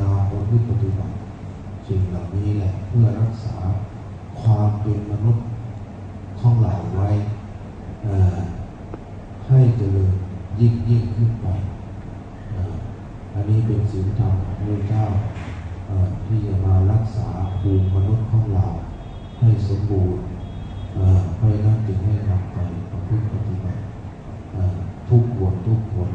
เราประพฤติปฏิบัติสิ่งเหล่านี้แหละเพื่อรักษาความเป็นมนุษย์ของเราไว้ให้เจริญยิ่งยิ่งขึ้นไปอันนี้เป็นสิ่งธรรมของพระเจ้าที่จะมารักษาภูมิมนุษย์ของเราให้สมบูรณ์เพราะนั้นจึงให้นำไปประพฤติปฏิบัติทุกวันทุกวัน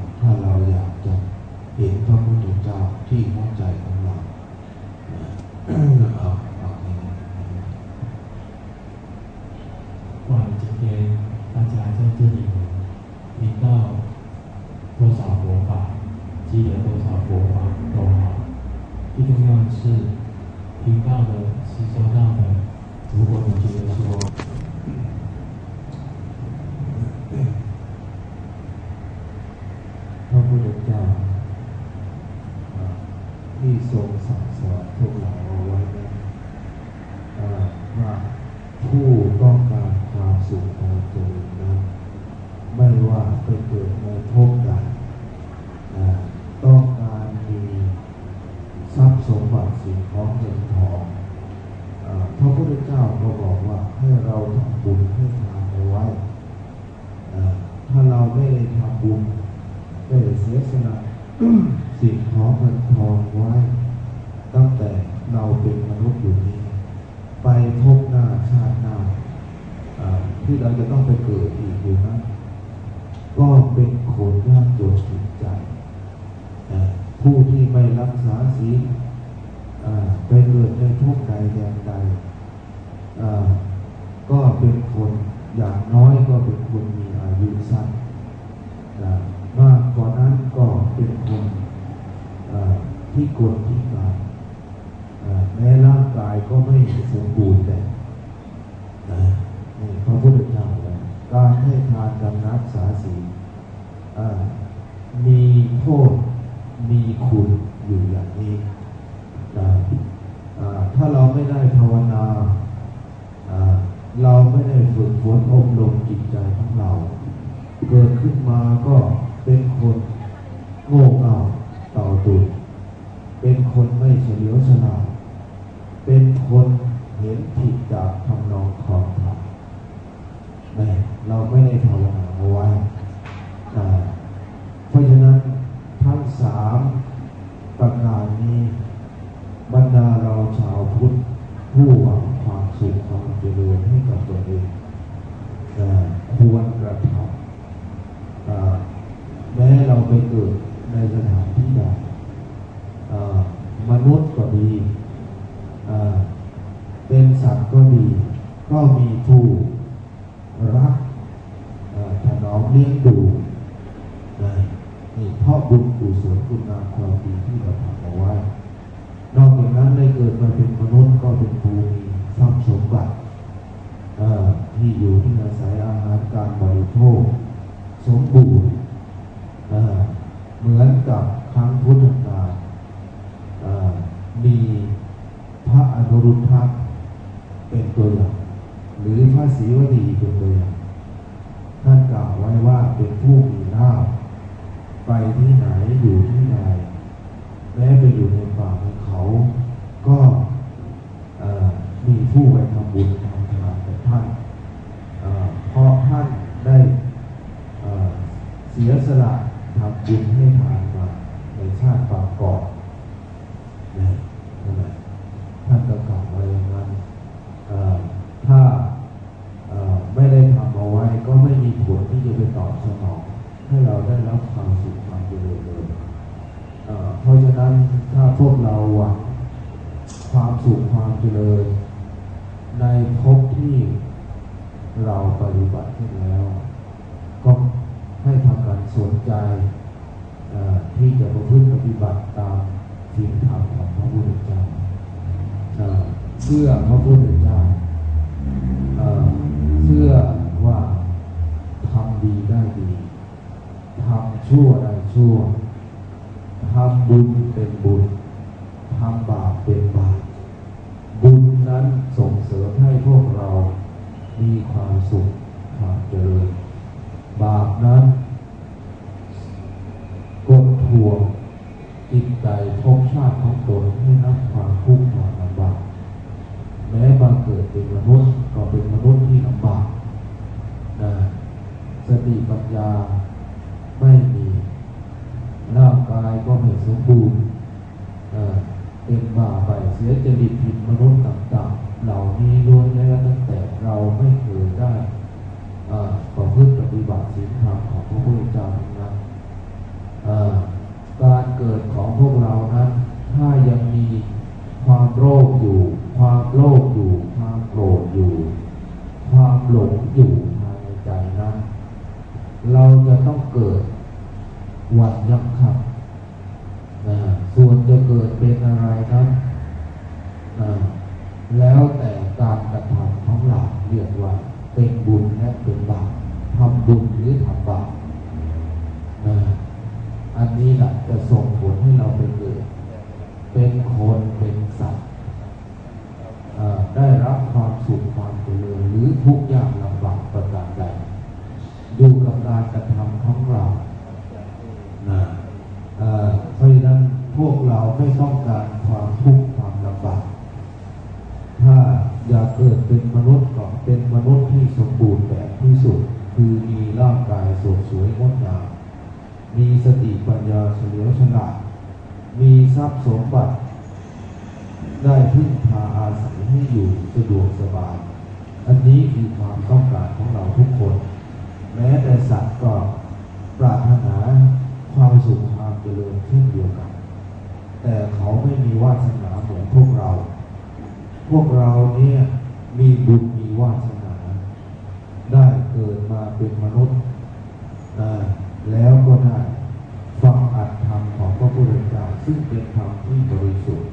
ให้ทานกำนับสาสีมีโทษมีคุณอยู่อย่างนี้ถ้าเราไม่ได้ภาวนาเราไม่ได้ฝึกฝนอบรมจิตใจของเรา เกิดขึ้น วกเราหวังความสุขความเจริญ ในภพที่เราปฏิบัติขึ้แล้ว ก็ให้ทำการสนใจที่จะประพฤติปฏิบัติตามศีลธรรมของพระพุทธเจ้าเพื่อพระพุทธ เกิดเป็นมนุษย์ก็เป็นมนุษย์ที่สมบูรณ์แบบที่สุด คือมีร่างกายสดสวยงดงาม มีสติปัญญาเฉลียวฉลาด มีทรัพย์สมบัติ ได้พึ่งพาอาศัยให้อยู่สะดวกสบาย อันนี้คือความต้องการของเราทุกคน แม้แต่สัตว์ก็ปรารถนาความสุขความเจริญเช่นเดียวกัน แต่เขาไม่มีวาสนาเหมือนพวกเรา พวกเราเนี่ย มีบุญมีวาสนา ได้เกิดมาเป็นมนุษย์แล้วก็ได้ฟังอัดธรรมของพระพุทธเจ้าซึ่งเป็นธรรมที่บริสุทธิ์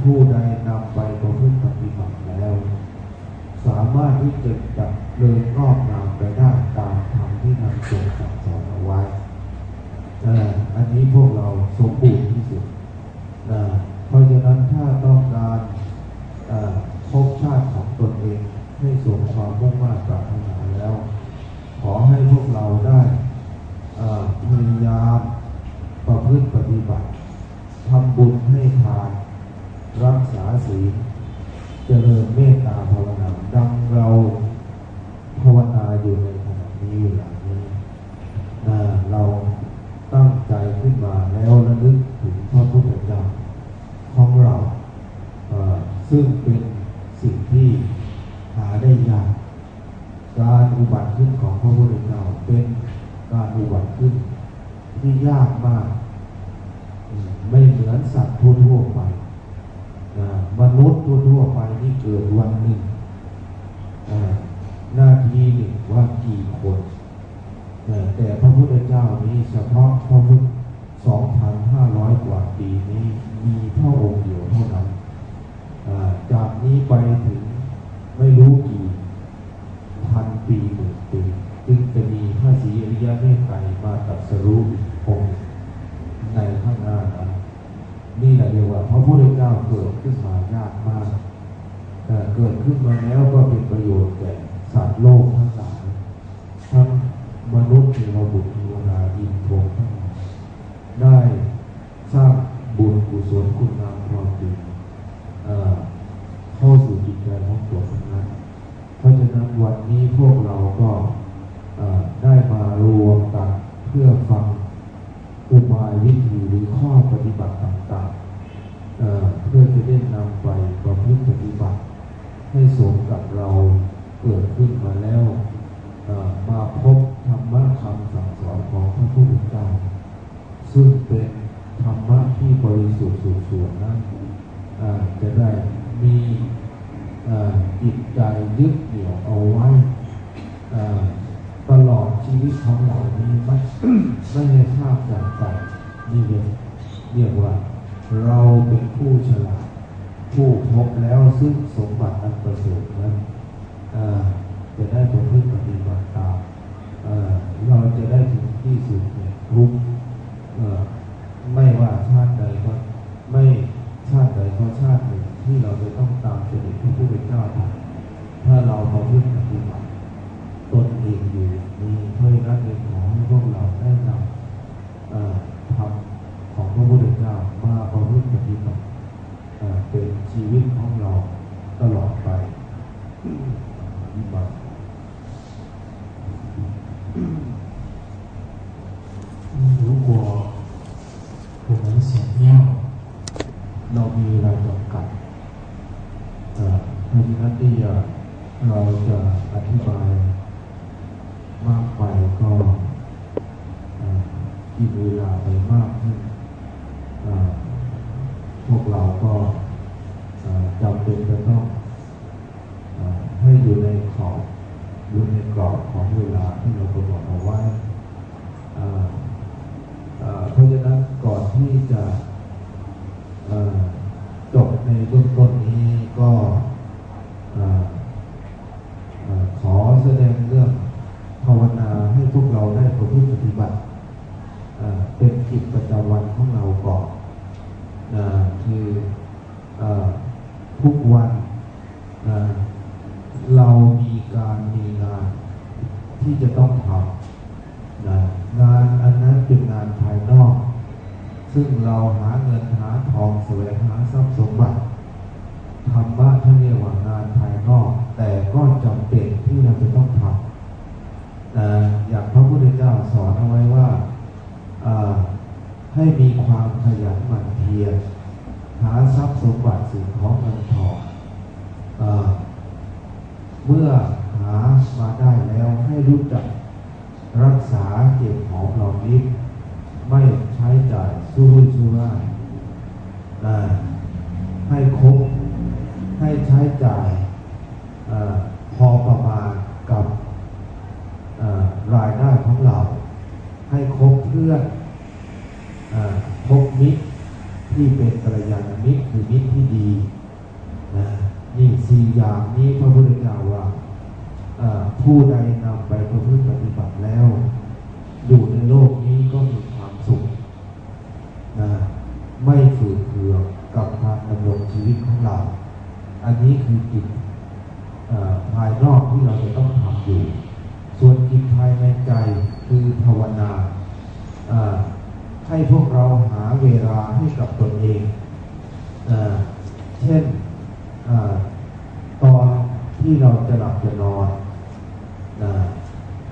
ผู้ใดนำไปประพฤติปฏิบัติแล้ว สามารถที่จะจับเลยงอกงามไปได้ตามธรรมที่นำทรสั่สอนเอาไว้อันนี้พวกเราสมบูรณ์ากมาก ไม่เหมือนสัตว์ทั่วๆไปมนุษย์ทั่วๆไปนี่เกิดวันหนึ่งหน้าที่หนึ่งว่ากี่คนแต่พระพุทธเจ้านี้เฉพาะพระพุทธสองพันห้าร้อยกว่าปีนี้มีพระองค์เดียวเท่านั้นจากนี้ไปถึงไม่รู้กี่พันปีหมื่นปีจึงจะมีพระศรีอริยเมตไตรมาตรัสรู้อีก พระพุทธเจ้าเกิดขึ้นมายากมากแต่เกิดขึ้นมาแล้วก็เป็นประโยชน์แก่สัตว์โลก วกเราก็จำเป็นจะต้องให้อยู่ในขอบอยู่ในกรอบของเวลาที่เรากำกนดเอาไว้เพราะฉะนั้นก่อนที่จะจบในรุ่นต้นนี้ก็ Boleh.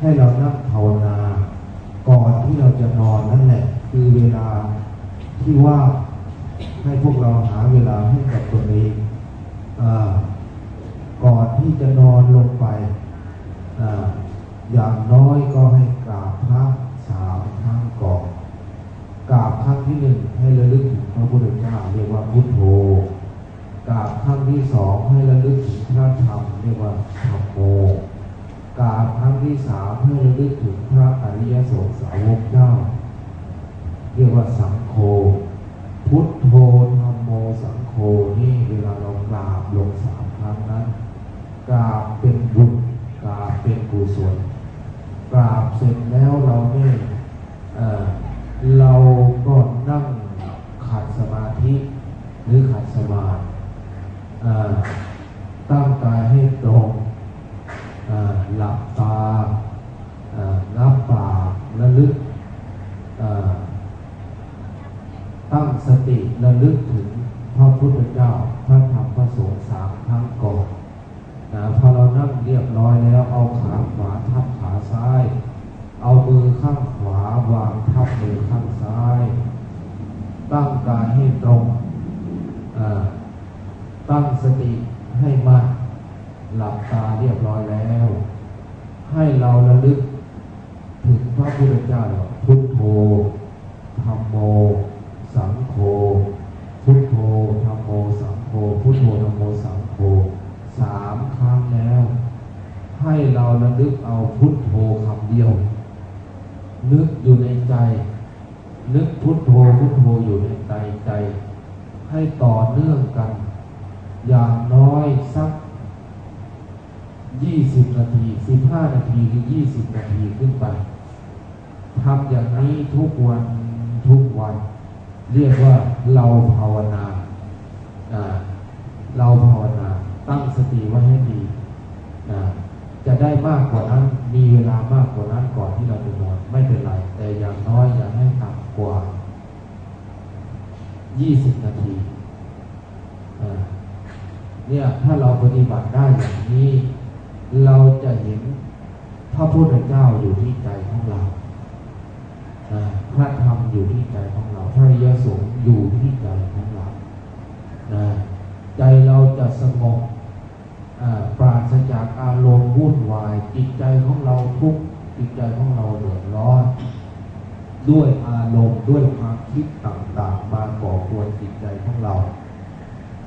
ให้เรานั่งภาวนา ก่อนที่เราจะนอนนั่นแหละ คือเวลาที่ว่าให้พวกเราหาเวลาให้กับตัวเองก่อนที่จะนอนลงไปออย่างน้อยก็ให้กราบพระสามครั้งก่อนกราบครั้งที่หนึ่งให้ระลึกถึงพระพุทธเจ้าเรียกว่าพุทโธกราบครั้งที่สองให้ระลึกถึงพระธรรมเรียกว่าธรรมโม กราบครั้งที่สามเพื่อระลึกถึงพระอริยสงฆ์สาวกเจ้า เรียกว่าสังโฆพุทโธ ให้ต่อเนื่องกัน อย่างน้อยสัก 20 นาที 15 นาทีหรือ 20 นาทีขึ้นไปทำอย่างนี้ทุกวันทุกวัน เรียกว่าเราภาวนา เราภาวนา ตั้งสติไว้ให้ดี จะได้มากกว่านั้น มีเวลามากกว่านั้นก่อนที่เราจะนอนไม่เป็นไร แต่อย่างน้อยอย่าให้ต่ำกว่า ยี่สิบนาทีเนี่ยถ้าเราปฏิบัติได้อย่างนี้ เราจะเห็นพระพุทธเจ้าอยู่ที่ใจของเราพระธรรมอยู่ที่ใจของเรา พระยสงฆ์อยู่ที่ใจของเรา ใจเราจะสงบปราศจากอารมณ์วุ่นวาย จิตใจของเราทุกจิตใจของเราเดือดร้อน ด้วยอารมณ์ด้วยความคิดต่างๆ มาก่อควรจิตใจของเรา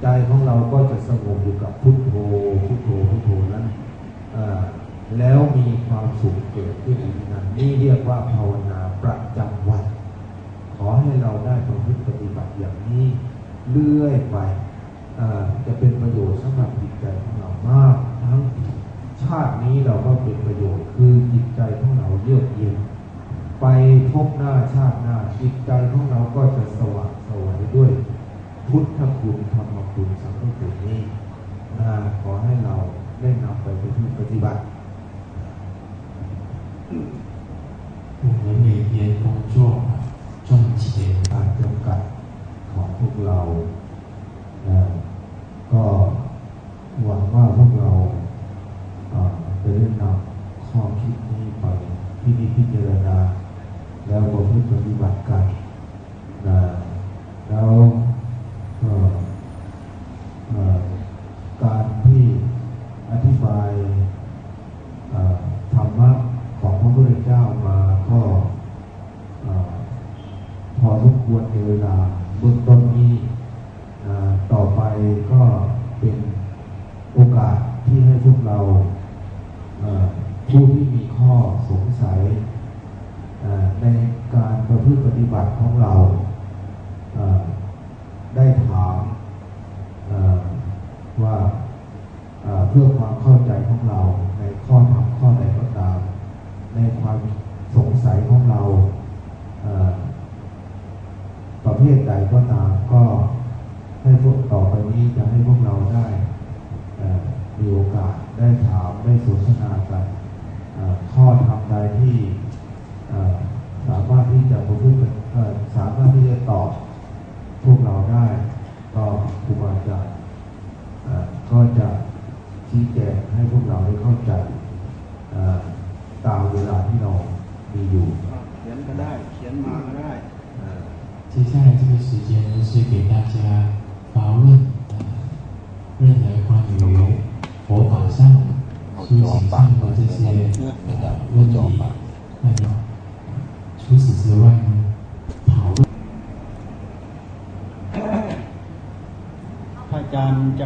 ใจของเราก็จะสงบอยู่กับพุทโธพุทโธพุทโธนั้นแล้วมีความสุขเกิดขึ้นอีกนั้นนี่เรียกว่าภาวนาประจำวัน ขอให้เราได้ประพฤติปฏิบัติอย่างนี้เรื่อยไปจะเป็นประโยชน์สำหรับจิตใจของเรามาก ทั้งชาตินี้เราก็เป็นประโยชน์คือจิตใจของเราเยือกเย็น ไปพบหน้าชาติหน้าจิตใจของเราก็จะสว่างสวยด้วย พุทธคุณธรรมคุณสังฆคุณนี้ขอให้เราได้นำไปปฏิบัติ我们每天工作赚钱การจำกัดของพวกเราก็หวังว่าพวกเราจะได้นำข้อคิดนี้ไปที่นี่พิจารณา แล้วก็พิปฏิบัติกันนะแล้วการที่อธิบายธรรมะของพระพุทธเจ้ามาก็พอสมควรในเวลาเบื้องต้นนี้ต่อไปก็เป็นโอกาสที่ให้พวกเราผู้ที่มีข้อสงสัยในการ ประพฤติปฏิบัติของเรา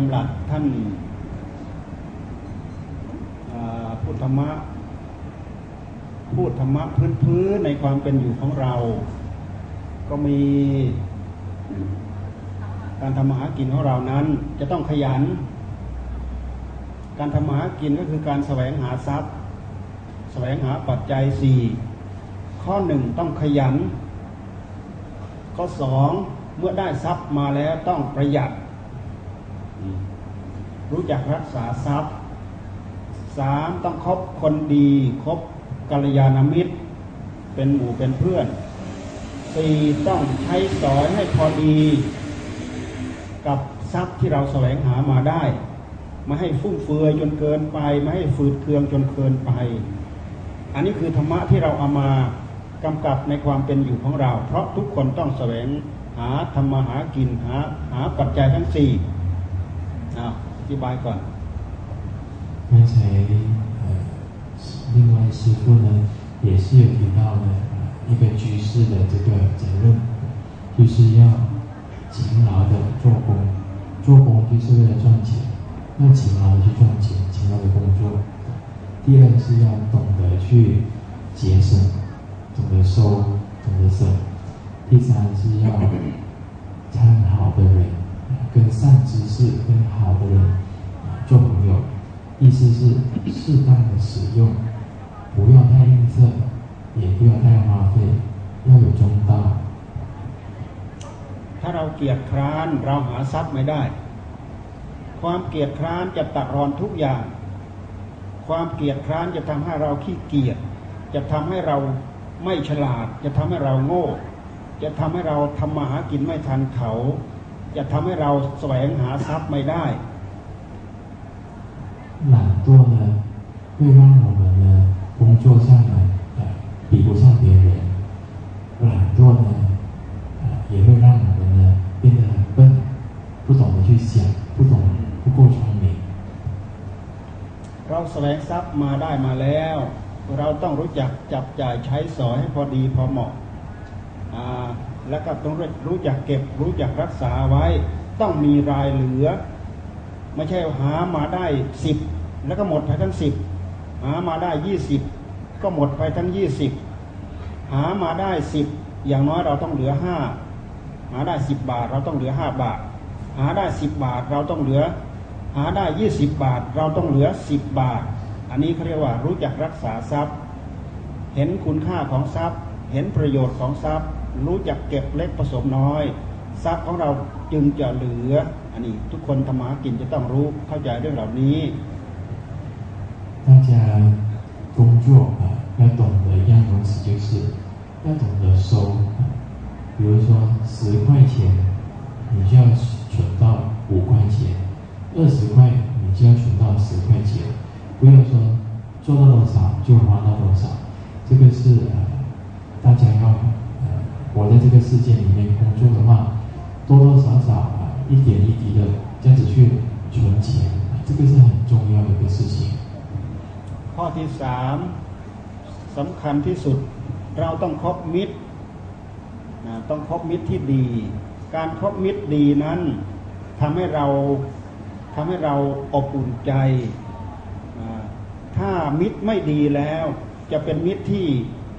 อาจารย์จำหลัดท่านพุทธมะพูดธรรมะพื้นๆในความเป็นอยู่ของเรา ก็มี การทำมาหากินของเรานั้น จะต้องขยัน การทำมาหากินก็คือการแสวงหาทรัพย์ แสวงหาปัจจัยสี่ข้อหนึ่งต้องขยัน ข้อสองเมื่อได้ทรัพย์มาแล้วต้องประหยัด รู้จักรักษาทรัพย์สามต้องคบคนดีคบกัลยาณมิตร เป็นหมู่เป็นเพื่อนสี่ต้องใช้สอยให้พอดี กับทรัพย์ที่เราแสวงหามาได้ไม่ให้ฟุ่มเฟือยจนเกินไป ไม่ให้ฝืดเคืองจนเกินไป อันนี้คือธรรมะที่เราเอามากำกับในความเป็นอยู่ของเรา เพราะทุกคนต้องแสวงหาธรรมหากินหาหาปัจจัยทั้งสี่อ ธิบายก่อน刚才呃，另外师傅呢也是有提到呢一个居士的这个责任，就是要勤劳的做工，做工就是为了赚钱，要勤劳的去赚钱，勤劳的工作。第二是要懂得去节省，懂得收，懂得省。第三是要参好的人， 跟善知识、跟好的人做朋友。意思是适当的使用，不要太吝啬，也不要太花费，要有中道。ถ้าเราเกียจคร้านเราหาทรัพย์ไม่ได้ ความเกียจคร้านจะตัดรอนทุกอย่าง ความเกียจคร้านจะทำให้เราขี้เกียจจะทำให้เราไม่ฉลาด จะทำให้เราโง่ จะทำให้เราทำมาหากินไม่ทันเขา จะทำให้เราแสวงหาทรัพย์ไม่ได้ 懒惰呢，会让我们呢工作上呢，呃，比不上别人。懒惰呢，呃，也会让我们呢变得很笨，不懂得去想，不懂不够聪明。 เราแสวงทรัพย์มาได้มาแล้ว เราต้องรู้จักจับจ่ายใช้สอยให้พอดีพอเหมาะอ่า แล้วก็ต้องรู้จักเก็บ รู้จักรักษาไว้ ต้องมีรายเหลือ ไม่ใช่หามาได้สิบแล้วก็หมดไปทั้งสิบหามาได้ยี่สิบก็หมดไปทั้งยี่สิบหามาได้สิบอย่างน้อยเราต้องเหลือห้าหาได้สิบบาทเราต้องเหลือห้าบาท หาได้สิบบาทเราต้องเหลือ หาได้ยี่สิบบาทเราต้องเหลือสิบบาท อันนี้เขาเรียกว่ารู้จักรักษาทรัพย์ เห็นคุณค่าของทรัพย์ เห็นประโยชน์ของทรัพย์ รู้จักเก็บเล็กผสมน้อย ทรัพย์ของเราจึงจะเหลือ อันนี้ทุกคนทำมาหากินจะต้องรู้เข้าใจเรื่องเหล่านี้ 大家工作啊，要懂得一样东西，就是要懂得收。啊比如说十块钱，你就要存到五块钱；二十块，你就要存到十块钱。不要说做到多少就花到多少，这个是呃，大家要 呃活在这个世界里面工作的话，多多少少啊，一点一滴的这样子去存钱，啊这个是很重要的一个事情。 ข้อที่สามสำคัญที่สุด เราต้องคบมิตรนะต้องคบมิตรที่ดี การคบมิตรดีนั้นทำให้เราทำให้เราอบอุ่นใจอ่าถ้ามิตรไม่ดีแล้ว จะเป็นมิตรที่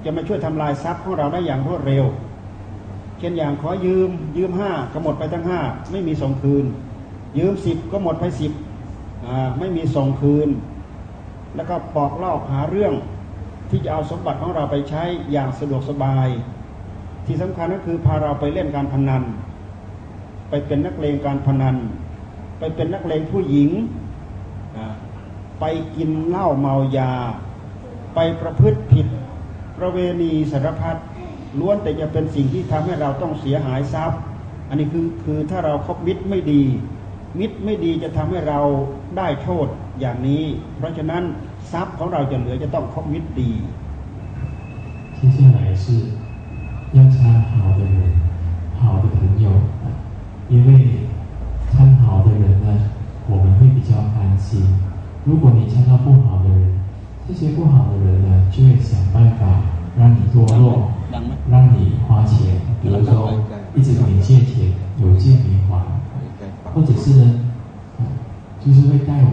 จะมาช่วยทำลายทรัพย์ของเราได้อย่างรวดเร็ว เช่นอย่างขอยืมยืมห้าก็หมดไปทั้งห้าไม่มีส่งคืน ยืมสิบก็หมดไปสิบไม่มีส่งคืน แล้วก็ปอกลอกหาเรื่องที่จะเอาสมบัติของเราไปใช้อย่างสะดวกสบาย ที่สำคัญก็คือพาเราไปเล่นการพนัน ไปเป็นนักเลงการพนัน ไปเป็นนักเลงผู้หญิง ไปกินเหล้าเมายา ไปประพฤติผิด ประเวณีสารพัด ล้วนแต่จะเป็นสิ่งที่ทำให้เราต้องเสียหายทรัพย์ อันนี้คือคือถ้าเราคบมิตรไม่ดี มิตรไม่ดีจะทำให้เราได้โทษอย่างนี้ เพราะฉะนั้นทรัพย์ของเราจะเหลือจะต้องคบมิตรดี 接下来是要参好的人、好的朋友啊，因为参好的人呢，我们会比较安心。如果你参到不好的人，这些不好的人呢，就会想办法让你堕落， ดังไหม 让你花钱，比如说一直跟你借钱，有借没还，或者是呢，啊就是会带我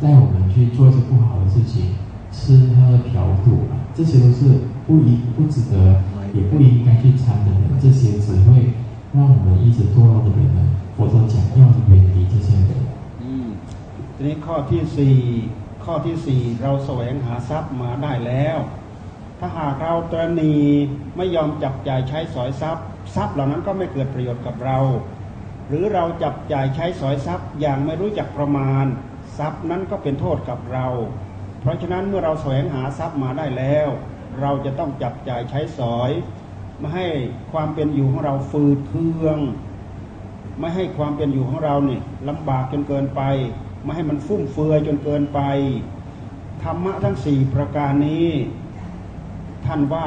带我们去做一些不好的事情，吃喝嫖赌啊，这些都是不应不值得，也不应该去参的人，这些只会让我们一直堕落的人呢，佛陀讲要远离这些人。 อืมทีนี้ข้อที่สี่ข้อที่สี่เราแสวงหาทรัพย์มาได้แล้ว ถ้าหากเราตรณีไม่ยอมจับจ่ายใช้สอยทรัพย์ ทรัพย์เหล่านั้นก็ไม่เกิดประโยชน์กับเรา หรือเราจับจ่ายใช้สอยทรัพย์อย่างไม่รู้จักประมาณ ทรัพย์นั้นก็เป็นโทษกับเรา เพราะฉะนั้นเมื่อเราแสวงหาทรัพย์มาได้แล้ว เราจะต้องจับจ่ายใช้สอยไม่ให้ความเป็นอยู่ของเราฟืดเคือง ไม่ให้ความเป็นอยู่ของเราเนี่ยลำบากจนเกินไป ไม่ให้มันฟุ่มเฟือยจนเกินไปธรรมะทั้งสี่ประการนี้ ท่านว่า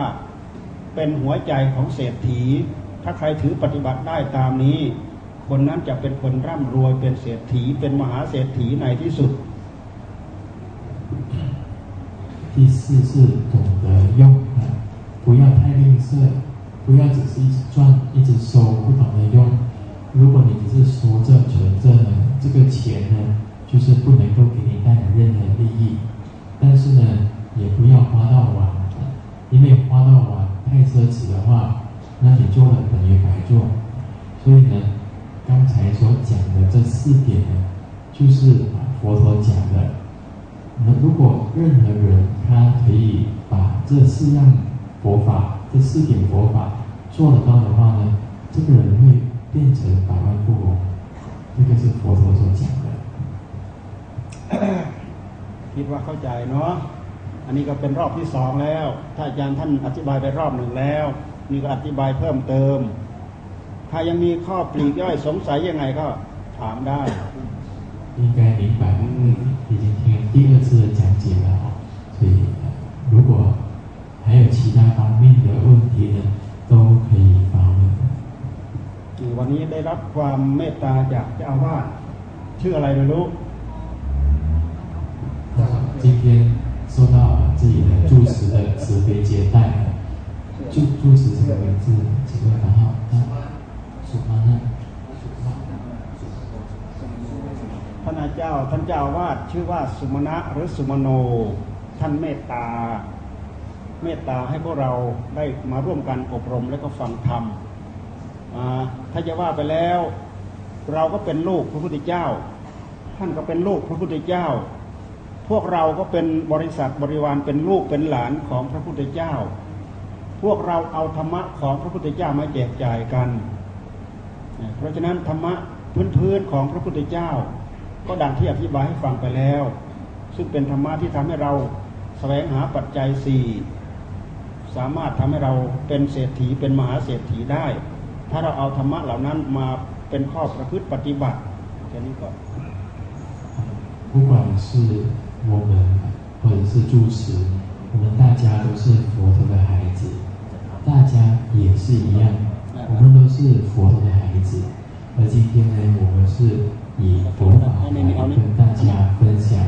เป็นหัวใจของเศรษฐี ถ้าใครถือปฏิบัติได้ตามนี้ คนนั้นจะเป็นคนร่ำรวยเป็นเศรษฐี เป็นมหาเศรษฐีในที่สุด 第四是懂得用啊，不要太吝啬，不要只是一直赚一直收，不懂得用。如果你只是收着存着呢，这个钱呢，就是不能够给你带来任何利益。但是呢，也不要花到完， 因为花到完太奢侈的话，那你做了等于白做。所以呢，刚才所讲的这四点呢，就是啊佛陀讲的。那如果任何人他可以把这四样佛法、这四点佛法做得到的话呢，这个人会变成百万富翁。这个是佛陀所讲的。 คิดว่าเข้าใจเนาะ อันนี้ก็เป็นรอบที่สองแล้ว ถ้าอาจารย์ท่านอธิบายไปรอบหนึ่งแล้ว ท นี่ก็อธิบายเพิ่มเติม ถ้ายังมีข้อปลีกย่อยสงสัยยังไงก็ถามได้应该明白，因为已经听第二次的讲解了哦，所以如果还有其他方面的问题呢，都可以发问。วันนี้ได้รับความเมตตาจากเจ้าอาวาสชื่ออะไรไม่รู้今天受到 自己的住持的慈悲接待，住住持这个名字，这个然后啊，สุมาณะท่านอาจารย์ท่านเจ้าวาดชื่อว่าสุมาณะหรือสุมโน ท่านเมตตา เมตตาให้พวกเราได้มาร่วมกันอบรมและก็ฟังธรรมถ้าจะว่าไปแล้ว เราก็เป็นลูกพระพุทธเจ้า ท่านก็เป็นลูกพระพุทธเจ้า พวกเราก็เป็นบริษัทบริวารเป็นลูกเป็นหลานของพระพุทธเจ้า พวกเราเอาธรรมะของพระพุทธเจ้ามาแจกจ่ายกัน เพราะฉะนั้นธรรมะพื้นๆของพระพุทธเจ้า ก็ดังที่อธิบายให้ฟังไปแล้ว ซึ่งเป็นธรรมะที่ทำให้เราแสวงหาปัจจัยสี่สามารถทำให้เราเป็นเศรษฐีเป็นมหาเศรษฐีได้ถ้าเราเอาธรรมะเหล่านั้นมาเป็นข้อประพฤติปฏิบัติแค่นี้ก่อน不管是 我们或者是住持，我们大家都是佛陀的孩子，大家也是一样，我们都是佛陀的孩子。而今天呢，我们是以佛法来跟大家分享。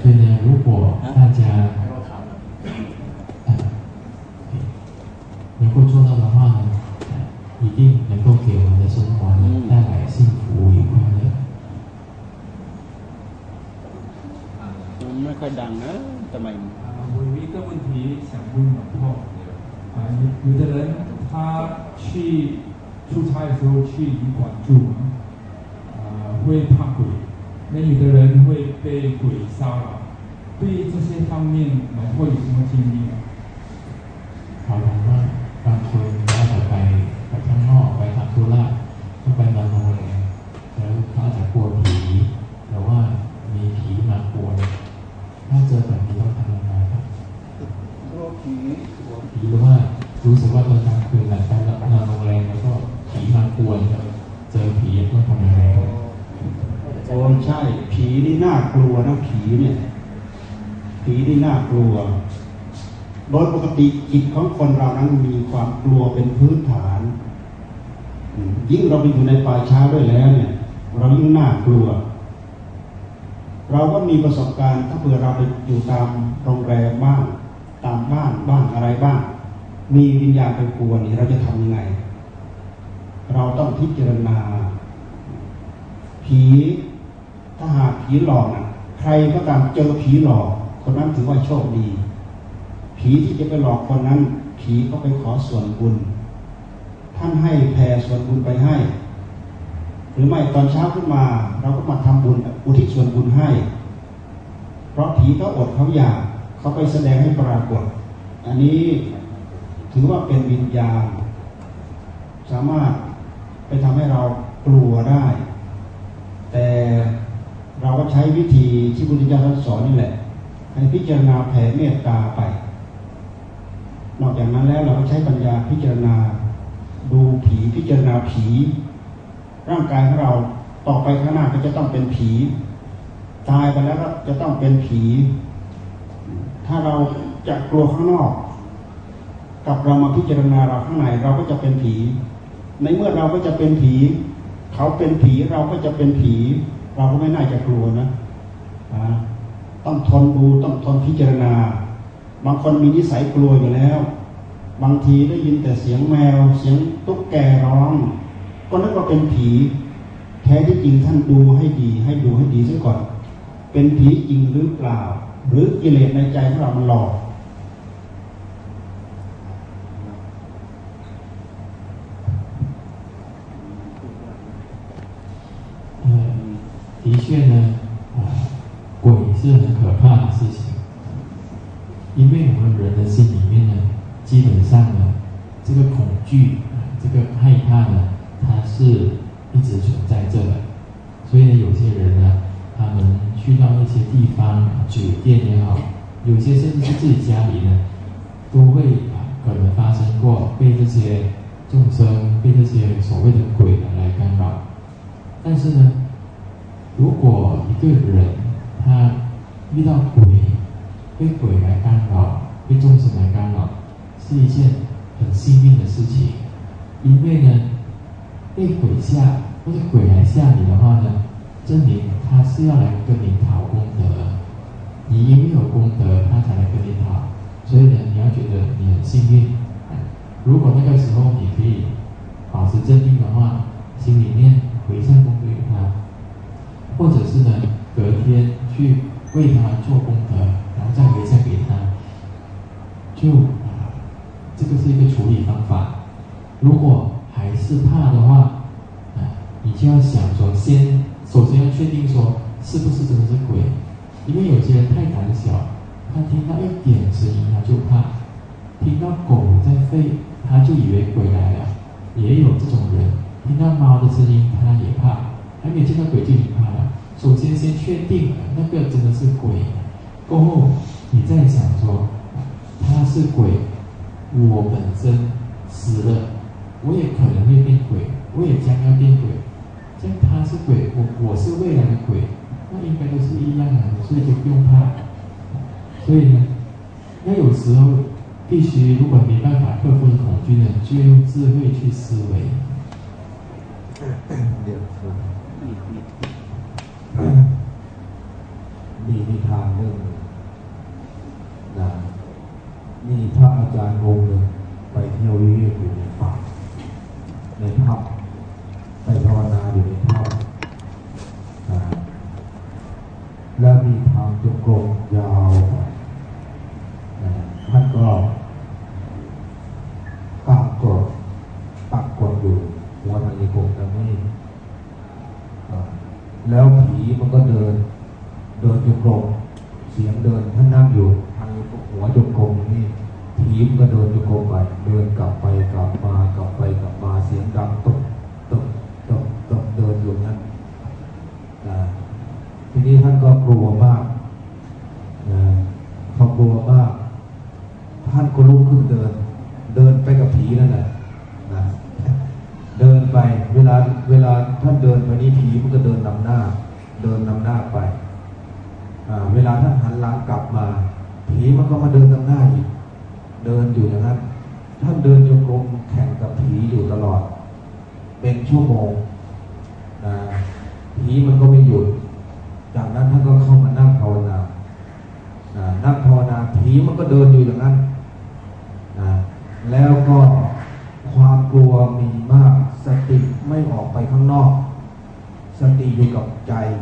所以呢，如果大家能够做到的话呢，一定能够给我们 ค่อยดังนะทำไม我有一个问题想问老婆啊，有有的人他去出差的时候去旅馆住嘛，啊，会怕鬼，那有的人会被鬼骚扰，对这些方面老婆有什么建议吗？好的，那บางคนเขาจะไปไปข้างนอกไปทำธุระต้องไปนอน หรือว่ารู้สึกว่าตอนกลางคืนหลังจากนอนโรงแรมแล้วก็ผีมากวนเจอผีต้องทำยังไงครับโอ้ใช่ ผีนี่น่ากลัวนะผีเนี่ย ผีนี่น่ากลัว โดยปกติจิตของคนเรานั้นมีความกลัวเป็นพื้นฐานยิ่งเราไปอยู่ในป่าช้าด้วยแล้วเนี่ย เรายิ่งน่ากลัว เราก็มีประสบการณ์ถ้าเผื่อเราไปอยู่ตามโรงแรมบ้าง ตามบ้านบ้างอะไรบ้าง มีวิญญาณไปกลัวนี่เราจะทำยังไง เราต้องพิจารณา ผีถ้าหากผีหลอกนะใครก็ตามเจอผีหลอก คนนั้นถือว่าโชคดี ผีที่จะไปหลอกคนนั้น ผีก็ไปขอส่วนบุญ ท่านให้แผ่ส่วนบุญไปให้ หรือไม่ตอนเช้าขึ้นมา เราก็มาทำบุญอุทิศส่วนบุญให้ เพราะผีเขาอดเขาอยาก เขาไปแสดงให้ปรากฏ อันนี้ถือว่าเป็นวิญญาณ สามารถไปทำให้เรากลัวได้ แต่เราก็ใช้วิธีที่พุทธเจ้าสอนนี่แหละให้พิจารณาแผ่เมตตาไป นอกจากนั้นแล้วเราก็ใช้ปัญญาพิจารณาดูผีพิจารณาผี ร่างกายของเราต่อไปข้างหน้าก็จะต้องเป็นผี ตายไปแล้วก็จะต้องเป็นผี ถ้าเราจะกลัวข้างนอก กับเรามาพิจารณาเราข้างในเราก็จะเป็นผี ในเมื่อเราก็จะเป็นผี เขาเป็นผีเราก็จะเป็นผี เราก็ไม่น่าจะกลัวนะต้องทนดูต้องทนพิจารณา บางคนมีนิสัยกลัวอยู่แล้ว บางทีได้ยินแต่เสียงแมว เสียงตุ๊กแกร้อง ก็นึกว่าเป็นผีแท้ที่จริงท่านดูให้ดี ให้ดูให้ดีซะก่อน เป็นผีจริงหรือเปล่า หรือกิเลสในใจของเรามันหลอก的确呢，啊，鬼是很可怕的事情。因为我们人的心里面呢，基本上呢，这个恐惧、这个害怕呢，它是 酒店也好，有些甚至是自己家里呢，都会啊可能发生过被这些众生、被这些所谓的鬼来干扰。但是呢，如果一个人他遇到鬼，被鬼来干扰，被众生来干扰，是一件很幸运的事情。因为呢，被鬼吓或者鬼来吓你的话呢，证明他是要来跟你讨公。你因为有功德，他才来跟你讨。所以呢，你要觉得你很幸运。如果那个时候你可以保持镇定的话，心里面回向功德给他，或者是呢，隔天去为他做功德，然后再回向给他，就啊，这个是一个处理方法。如果还是怕的话，啊，你就要想说，先首先要确定说是不是真的是鬼，因为有些人太胆小，他听到一点声音他就怕，听到狗在吠他就以为鬼来了，也有这种人，听到猫的声音他也怕，还没见到鬼就已经怕了。首先先确定那个真的是鬼，过后你再想说他是鬼，我本身死了。我也可能会变鬼，我也将要变鬼。像他是鬼，我我是未来的鬼，那应该都是一样的，所以就不用怕。所以呢，那有时候必须，如果没办法克服恐惧呢，就用智慧去思维。มีนิทานเรื่องหนึ่งนะมีพระอาจารย์องค์หนึ่งไปเที่ยววิเวกอยู่ในป่าในถ้ำ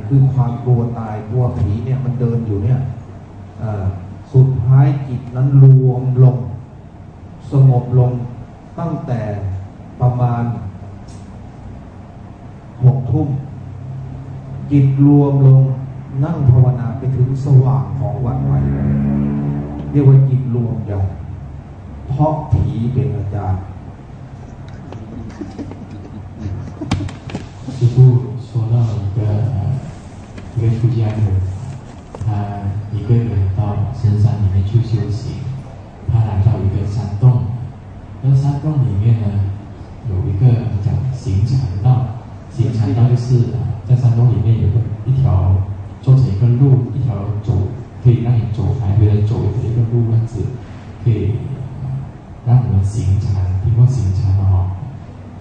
คือความกลัวตายกลัวผีเนี่ยมันเดินอยู่เนี่ยสุดท้ายจิตนั้นรวมลง สงบลงตั้งแต่ประมาณหกทุ่ม จิตรวมลงนั่งภาวนาไปถึงสว่างของวันใหม่เรียกว่าจิตรวมใหญ่เพราะผีเป็นอาจารย์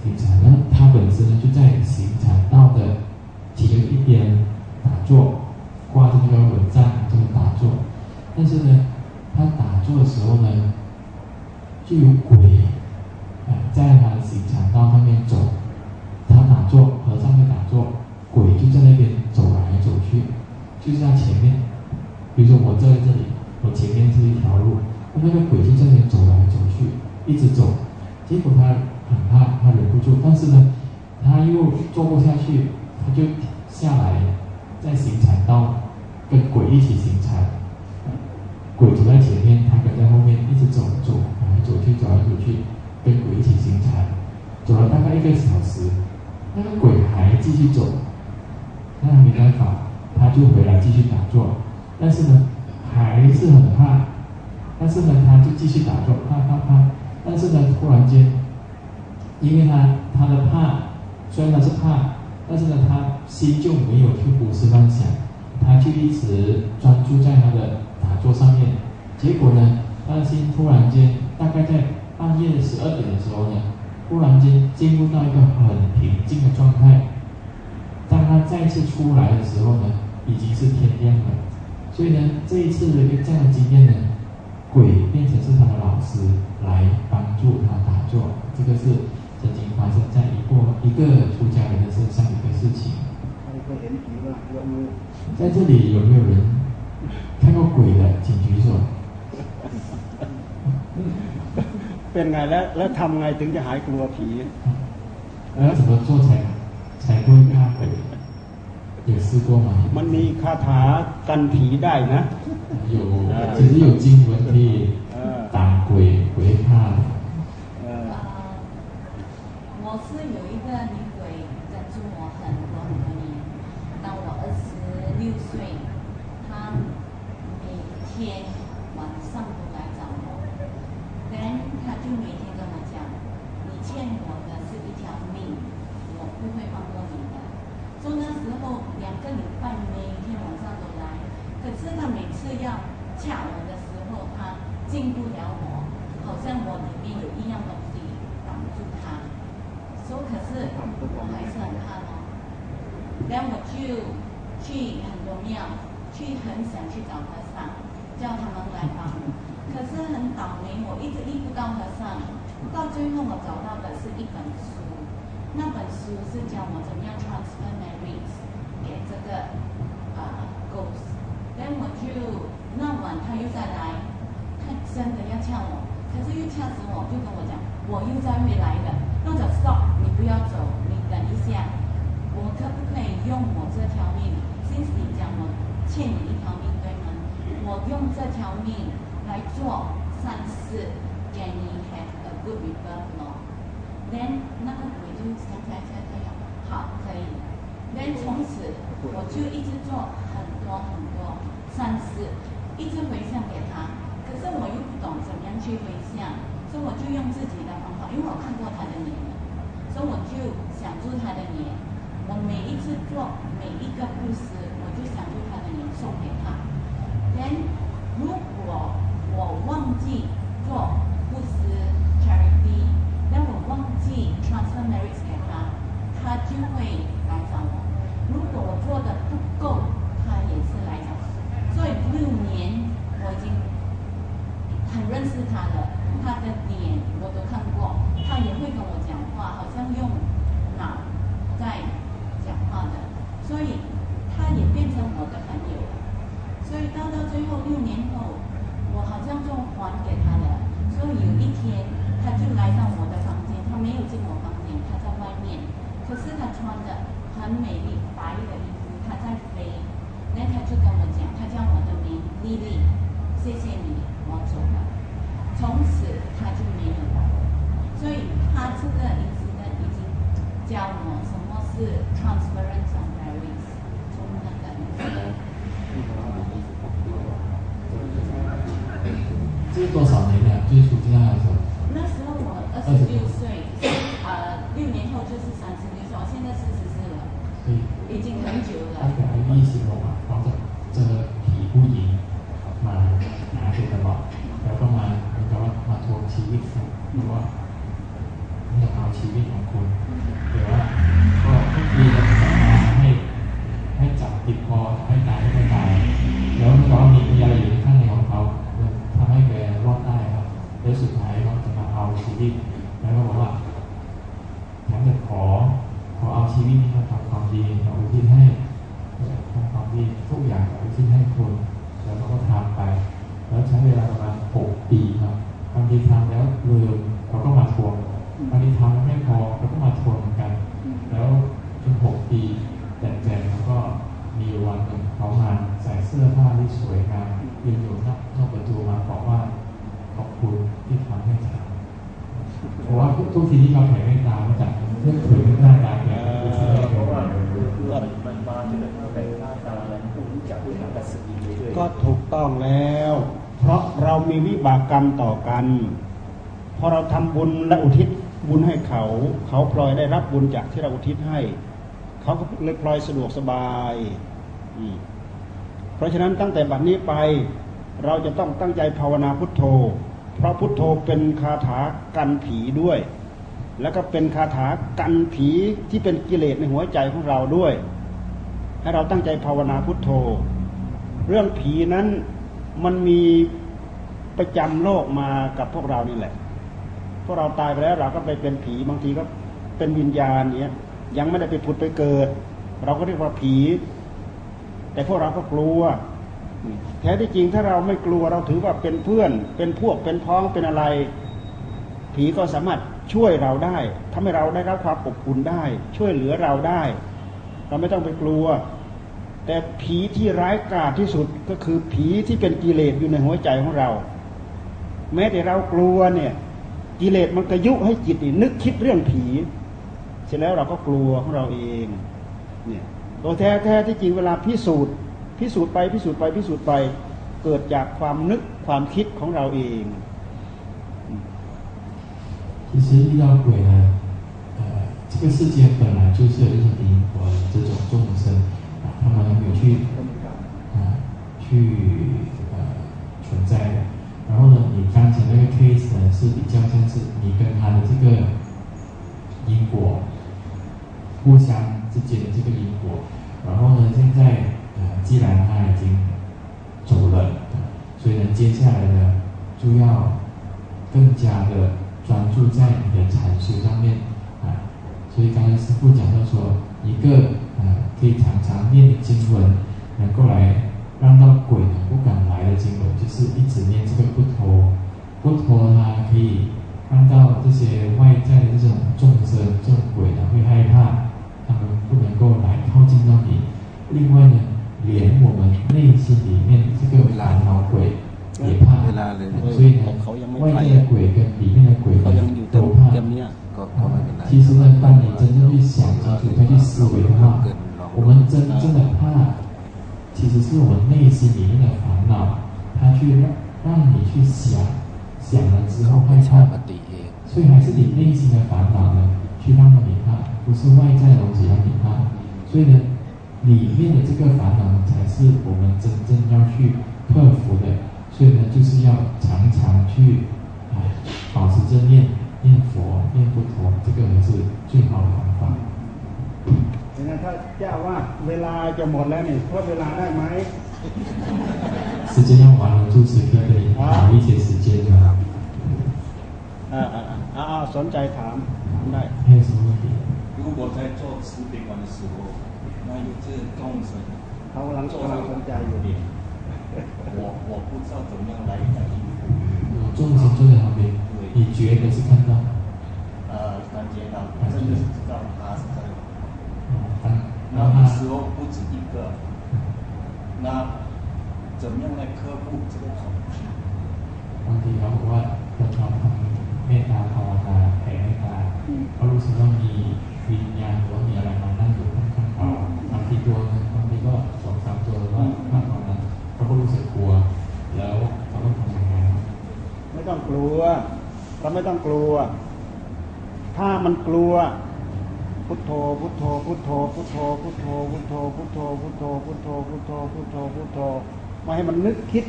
行禅，那他本身呢就在行禅道的其中一边打坐。挂着那个稳站，这么打坐。但是呢，是呢，他又坐不下去，他就下来，在行禅道。跟鬼一起行禅，鬼走在前面，他跟在后面，一直走走来走去，走来走去，跟鬼一起行禅，走了大概一个小时，那个鬼还继续走，那没办法，他就回来继续打坐，但是呢，心就没有去胡思乱想他就一直专注在他的打坐上面。结果呢他的心突然间大概在半夜的十二点的时候呢忽然间进入到一个很平静的状态当他再次出来的时候呢已经是天亮了。所以呢这一次的这样的经验呢鬼变成是他的老师来帮助他打坐这个是曾经发生在一个一个出家人在这里有没有人看过鬼的？请举手。เป็นไงแล้วแล้วทำไงถึงจะหายกลัวผีแล้ว怎么做才才不会怕鬼？有试过吗？มันมีคาถากันผีได้นะ有其实有经文可以挡鬼鬼怕。呃，我是有一个。六岁他每天晚上都来找我等他就每天跟我讲你欠我的是一条命我。不会放过你的从那时候两个礼拜每天晚上都来。可是他每次要掐我的时候他进不了我好像我里面有一样东西挡住他说可是我还是很怕他然后我就去庙去很想去找和尚，叫他们来帮。可是很倒霉，我一直遇不到和尚。到最后我找到的是一本书，那本书是教我怎么样 transfer memories 给这个呃 ghost。然后我就那晚他又再来，他真的要呛我，可是又呛死我，就跟我讲我又再会来的。そ。 บากกรรมต่อกันพอเราทำบุญและอุทิศบุญให้เขา เขาพลอยได้รับบุญจากที่เราอุทิศให้ เขาก็เลยพลอยสะดวกสบายเพราะฉะนั้นตั้งแต่บัดนี้ไป เราจะต้องตั้งใจภาวนาพุทโธ เพราะพุทโธเป็นคาถากันผีด้วย แล้วก็เป็นคาถากันผีที่เป็นกิเลสในหัวใจของเราด้วย ให้เราตั้งใจภาวนาพุทโธ เรื่องผีนั้นมันมี ประจำโลกมากับพวกเรานี่แหละ พวกเราตายไปแล้วเราก็ไปเป็นผีบางทีก็เป็นวิญญาณเนี้ยยังไม่ได้ไปผุดไปเกิด เราก็เรียกว่าผี แต่พวกเราก็กลัวแท้ที่จริงถ้าเราไม่กลัวเราถือว่าเป็นเพื่อน เป็นพวกเป็นพ้องเป็นอะไร ผีก็สามารถช่วยเราได้ทำให้เราได้รับความอบอุ่นได้ ช่วยเหลือเราได้ เราไม่ต้องไปกลัว แต่ผีที่ร้ายกาจที่สุดก็คือผีที่เป็นกิเลสอยู่ในหัวใจของเรา แม้แต่เรากลัวเนี่ย กิเลสมันกระยุให้จิตนี่นึกคิดเรื่องผี เสร็จแล้วเราก็กลัวของเราเอง เนี่ยตัวแท้แท้ที่จริงเวลาพิสูจน์ พิสูจน์ไปพิสูจน์ไปพิสูจน์ไป เกิดจากความนึกความคิดของเราเอง 其实遇到鬼呢，呃，这个世界本来就是有一种灵魂，这种众生啊，他们有去啊去呃存在的。然后呢， 这个 case 呢是比较像是你跟他的这个因果互相之间的这个因果。然后呢，现在呃，既然他已经走了，所以呢，接下来呢就要更加的专注在你的禅修上面啊。所以刚才师傅讲到说，一个呃可以常常念的经文，能够来让到鬼呢不敢来的经文，就是一直念这个不脱，佛托啊可以看到这些外在的这种众生这种鬼呢会害怕他们不能够来靠近到你。另外呢连我们内心里面这个烦恼鬼也怕所以呢外界的鬼跟里面的鬼呢都怕。其实呢当你真正去想清楚这些思维的话我们真正的怕其实是我们内心里面的烦恼它去让让你去想想了之后害 ชา 怕 ป，ฏิเอง 所以还是你内心的烦恼呢，去让到你怕，不是外在的东西让你怕。所以呢，里面的这个烦恼呢，才是我们真正要去克服的。所以呢，就是要常常去啊，保持着念念佛、念不陀，这个才是最好的方法。 อย่างนั้นถ้าเจ้าว่าเวลาจะหมดแล้วนี่ทดเวลาได้ไหม 时间要完了，住持可以跟你讨一些时间吗？ อ่าอ่าอ่าอ่าสนใจถามถามได้ 还有什么问题？如果我在做持饼馆的时候，那有这众生， เขากำลังกำลังสนใจอยู่ 我我不知道怎么样来感应。有众生坐在旁边，你觉得是看到？呃，感觉到真的是知道他是在，嗯，当然后然后他有时候不止一个，那怎么样来克服这个恐惧？ บางทีเขาบอกว่าเราชอบทำ เมตตาภาวนาแผ่เมตตาเขารู้สึกว่ามีวิญญาณหรือว่ามีอะไรมานั่งอยู่ข้างๆเขาบางทีตัวบางทีก็สองสามตัวว่ามากกว่านั้นเขาก็รู้สึกกลัว แล้วเขาต้องทำยังไงไม่ต้องกลัวเราไม่ต้องกลัว ถ้ามันกลัว พุทโธพุทโธพุทโธพุทโธพุทโธพุทโธพุทโธพุทโธพุทโธพุทโธพุทโธพุทโธไม่ให้มันนึกคิด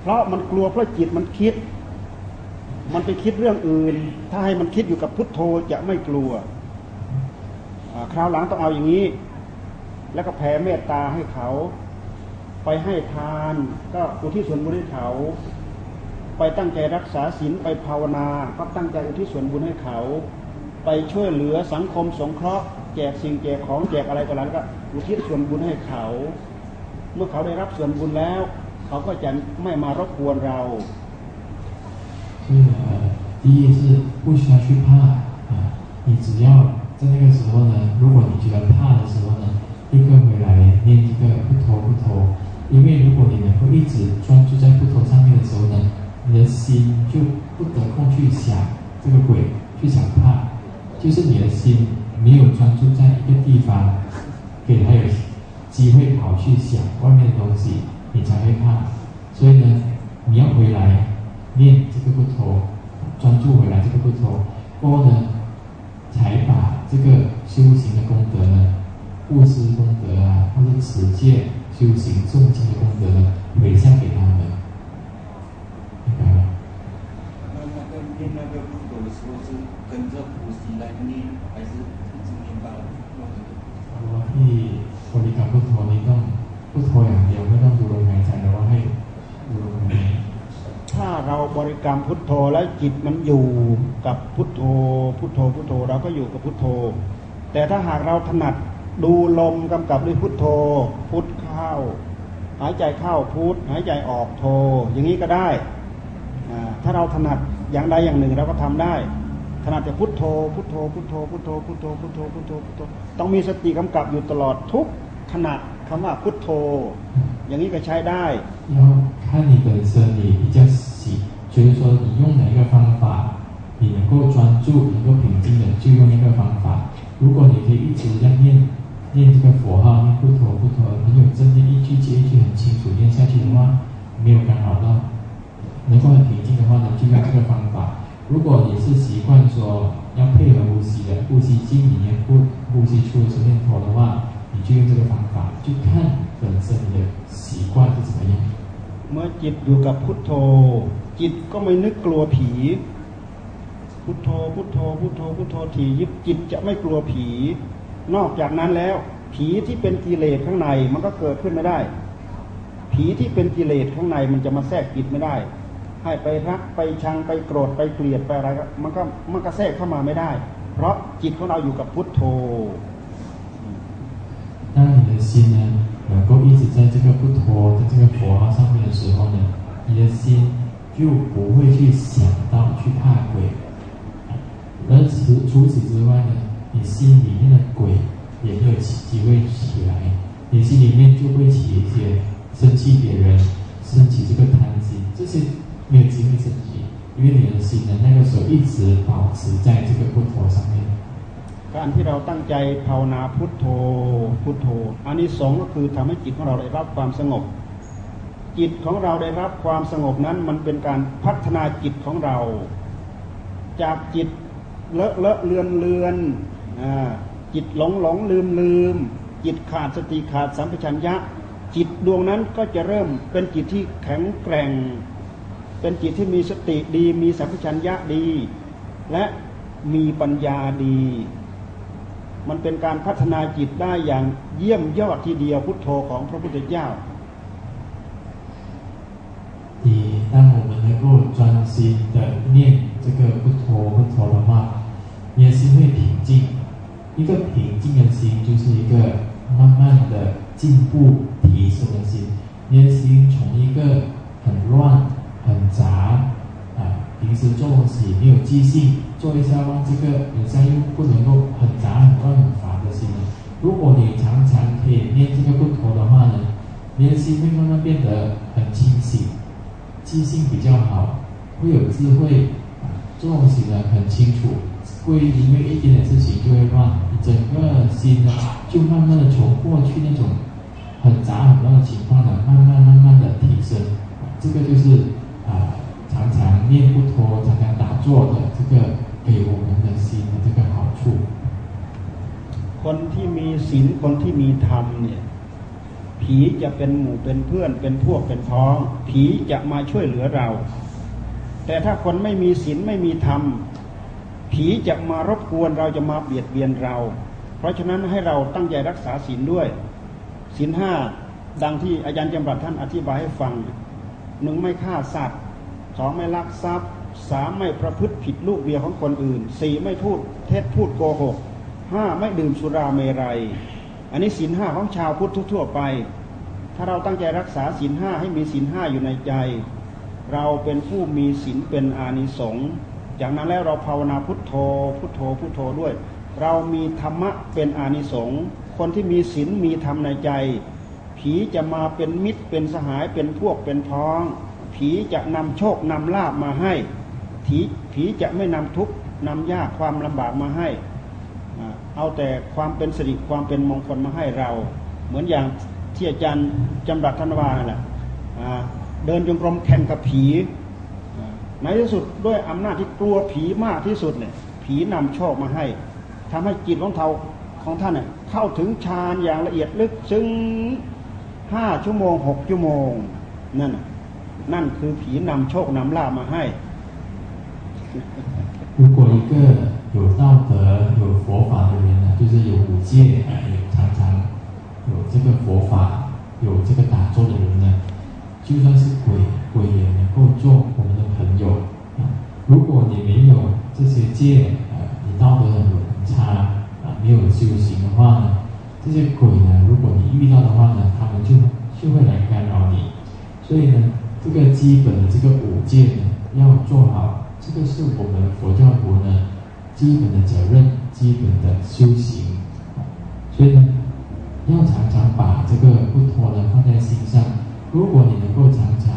เพราะมันกลัวเพราะจิตมันคิด มันไปคิดเรื่องอื่น ถ้าให้มันคิดอยู่กับพุทโธจะไม่กลัวคราวหลังต้องเอาอย่างนี้ แล้วก็แผ่เมตตาให้เขา ไปให้ทาน ก็อุทิศส่วนบุญให้เขา ไปตั้งใจรักษาศีลไปภาวนา ก็ตั้งใจอุทิศส่วนบุญให้เขา ไปช่วยเหลือสังคมสงเคราะห์แจกสิ่งแจกของแจกอะไรต่ออะไรก็อุทิศส่วนบุญให้เขา เมื่อเขาได้รับส่วนบุญแล้ว เขาก็จะไม่มารบกวนเรา 所以呢呃，第一是不需要去怕啊，你只要在那个时候呢，如果你觉得怕的时候呢，立刻回来念一个不头不头，因为如果你能够一直专注在不头上面的时候呢，你的心就不得空去想这个鬼，去想怕，就是你的心没有专注在一个地方，给他有机会跑去想外面的东西，你才会怕。所以呢，你要回来念这个不头， 专注回来这个不头，过后呢，才把这个修行的功德呢，布施功德啊，或者持戒修行诵经的功德呢，回向给他们。明白吗？那那个念那个不懂的时候是跟着呼吸来念，还是一直念到忘了？ เพราะว่าที่บริกรรมพุทโธนี้ต้องพุทโธอย่างเดียวไม่ต้องดู เราบริกรรมพุทโธแล้วจิตมันอยู่กับพุทโธ พุทโธ พุทโธ เราก็อยู่กับพุทโธ แต่ถ้าหากเราถนัดดูลมกำกับด้วยพุทโธ พุทเข้า หายใจเข้าพุทหายใจออกโธอย่างนี้ก็ได้อ่าถ้าเราถนัดอย่างใดอย่างหนึ่งเราก็ทำได้ ถนัดแต่พุทโธ พุทโธ พุทโธ พุทโธ พุทโธ พุทโธ พุทโธ พุทโธ ต้องมีสติกำกับอยู่ตลอดทุกขณะคำว่าพุทโธ อย่างนี้ก็ใช้ได้ 要看你本身，你比较喜， 所以说你用哪一个方法，你能够专注、能够平静的，就用那个方法。如果你可以一直这样念念这个佛号，念不陀不陀，很有正念，一句接一句很清楚念下去的话，没有干扰到，能够很平静的话呢，就用这个方法。如果你是习惯说要配合呼吸的，呼吸进里面呼呼吸出的时候念佛的话，你就用这个方法，就看本身你的习惯是怎么样。 เมื่อจิตอยู่กับพุทโธ จิตก็ไม่นึกกลัวผี พุทโธ พุทโธ พุทโธ พุทโธทียิบจิตจะไม่กลัวผี นอกจากนั้นแล้ว ผีที่เป็นกิเลสข้างในมันก็เกิดขึ้นไม่ได้ ผีที่เป็นกิเลสข้างในมันจะมาแทรกจิตไม่ได้ ให้ไปรักไปชังไปโกรธไปเกลียดไปอะไรก็มันก็มันก็แทรกเข้ามาไม่ได้ เพราะจิตของเราอยู่กับพุทโธ 当你的心呢能 够一直在这个不脱的这个佛号上面的时候呢，你的心就不会去想到去怕鬼。而除除此之外呢，你心里面的鬼也没有机会起来，你心里面就会起一些生气别人、升起这个贪心，这些没有机会升起，因为你的心呢那个时候一直保持在这个不脱上面。 การที่เราตั้งใจภาวนาพุทโธพุทโธอานิสงส์ก็คือทำให้จิตของเราได้รับความสงบ จิตของเราได้รับความสงบนั้น มันเป็นการพัฒนาจิตของเรา จากจิตเลอะเลอะเลือนเลือนจิตหลงหลงลืมลืม จิตขาดสติขาดสัมปชัญญะ จิตดวงนั้นก็จะเริ่มเป็นจิตที่แข็งแกร่ง เป็นจิตที่มีสติดี มีสัมปชัญญะดี และมีปัญญาดี มันเป็นการพัฒนาจิตได้อย่างเยี่ยมยอดทีเดียวพุทโธของพระพุทธเจ้า 你当我们能够专心的念这个不陀不陀的话，你的心会平静。一个平静的心，就是一个慢慢的进步提升的心。你的心从一个很乱、很杂啊， 平时做东西没有记性，做一下忘这个，你现在又不能够很杂、很乱、很烦的心。如果你常常可以念这个不陀的话呢，你的心会慢慢变得很清醒。记性比较好，会有智慧，啊，做东西呢很清楚，会因为一点点事情就会乱，整个心呢就慢慢的从过去那种很杂很乱的情况呢，慢慢慢慢的提升，这个就是念不脱、常常打坐的这个给我们的心的这个好处。 คนที่มีศีลคนที่มีธรรมเนี่ย ผีจะเป็นหมู่เป็นเพื่อนเป็นพวกเป็นพ้อง ผีจะมาช่วยเหลือเรา แต่ถ้าคนไม่มีศีลไม่มีธรรม ผีจะมารบกวนเราจะมาเบียดเบียนเรา เพราะฉะนั้นให้เราตั้งใจรักษาศีลด้วยศีลห้าดังที่อาจารย์จำรัดท่านอธิบายให้ฟังหนึ่งไม่ฆ่าสัตว์ สองไม่ลักทรัพย์สามไม่ประพฤติผิดลูกเมียของคนอื่นสี่ไม่พูดเท็จพูดโกหกห้าไม่ดื่มสุราเมรัย อันนี้ศีลห้าของชาวพุทธทั่วไป ถ้าเราตั้งใจรักษาศีลห้าให้มีศีลห้าอยู่ในใจ เราเป็นผู้มีศีลเป็นอานิสงส์จากนั้นแล้วเราภาวนาพุทโธ พุทโธพุทโธด้วย เรามีธรรมะเป็นอานิสงส์คนที่มีศีลมีธรรมในใจ ผีจะมาเป็นมิตรเป็นสหายเป็นพวกเป็นพ้อง ผีจะนำโชคนำลาบมาให้ผีผีจะไม่นำทุกข์นำยากความลำบากมาให้ เอาแต่ความเป็นสิริความเป็นมงคลมาให้เรา เหมือนอย่างที่อาจารย์จำรัดธนวานั่นแหละเดินจงกรมแข่งกับผีในที่สุดด้วยอำนาจที่กลัวผีมากที่สุดเนี่ยผีนำโชคมาให้ทำให้จิตของเขาของท่านเนี่ยเข้าถึงฌานอย่างละเอียดลึกซึ้งห้าชั่วโมงหกชั่วโมงนั่น น่ะนั่นคือผีนำโชคนำลาภมาให้ 如果一个有道德、有佛法的人呢，就是有五戒啊，也常常有这个佛法、有这个打坐的人呢，就算是鬼，鬼也能够做我们的朋友啊。如果你没有这些戒，呃，你道德很差啊，没有修行的话呢，这些鬼呢，如果你遇到的话呢，他们就就会来干扰你。所以呢， 这个基本的这个五戒呢，要做好，这个是我们佛教徒呢基本的责任、基本的修行。所以呢，要常常把这个不脱呢放在心上。如果你能够常常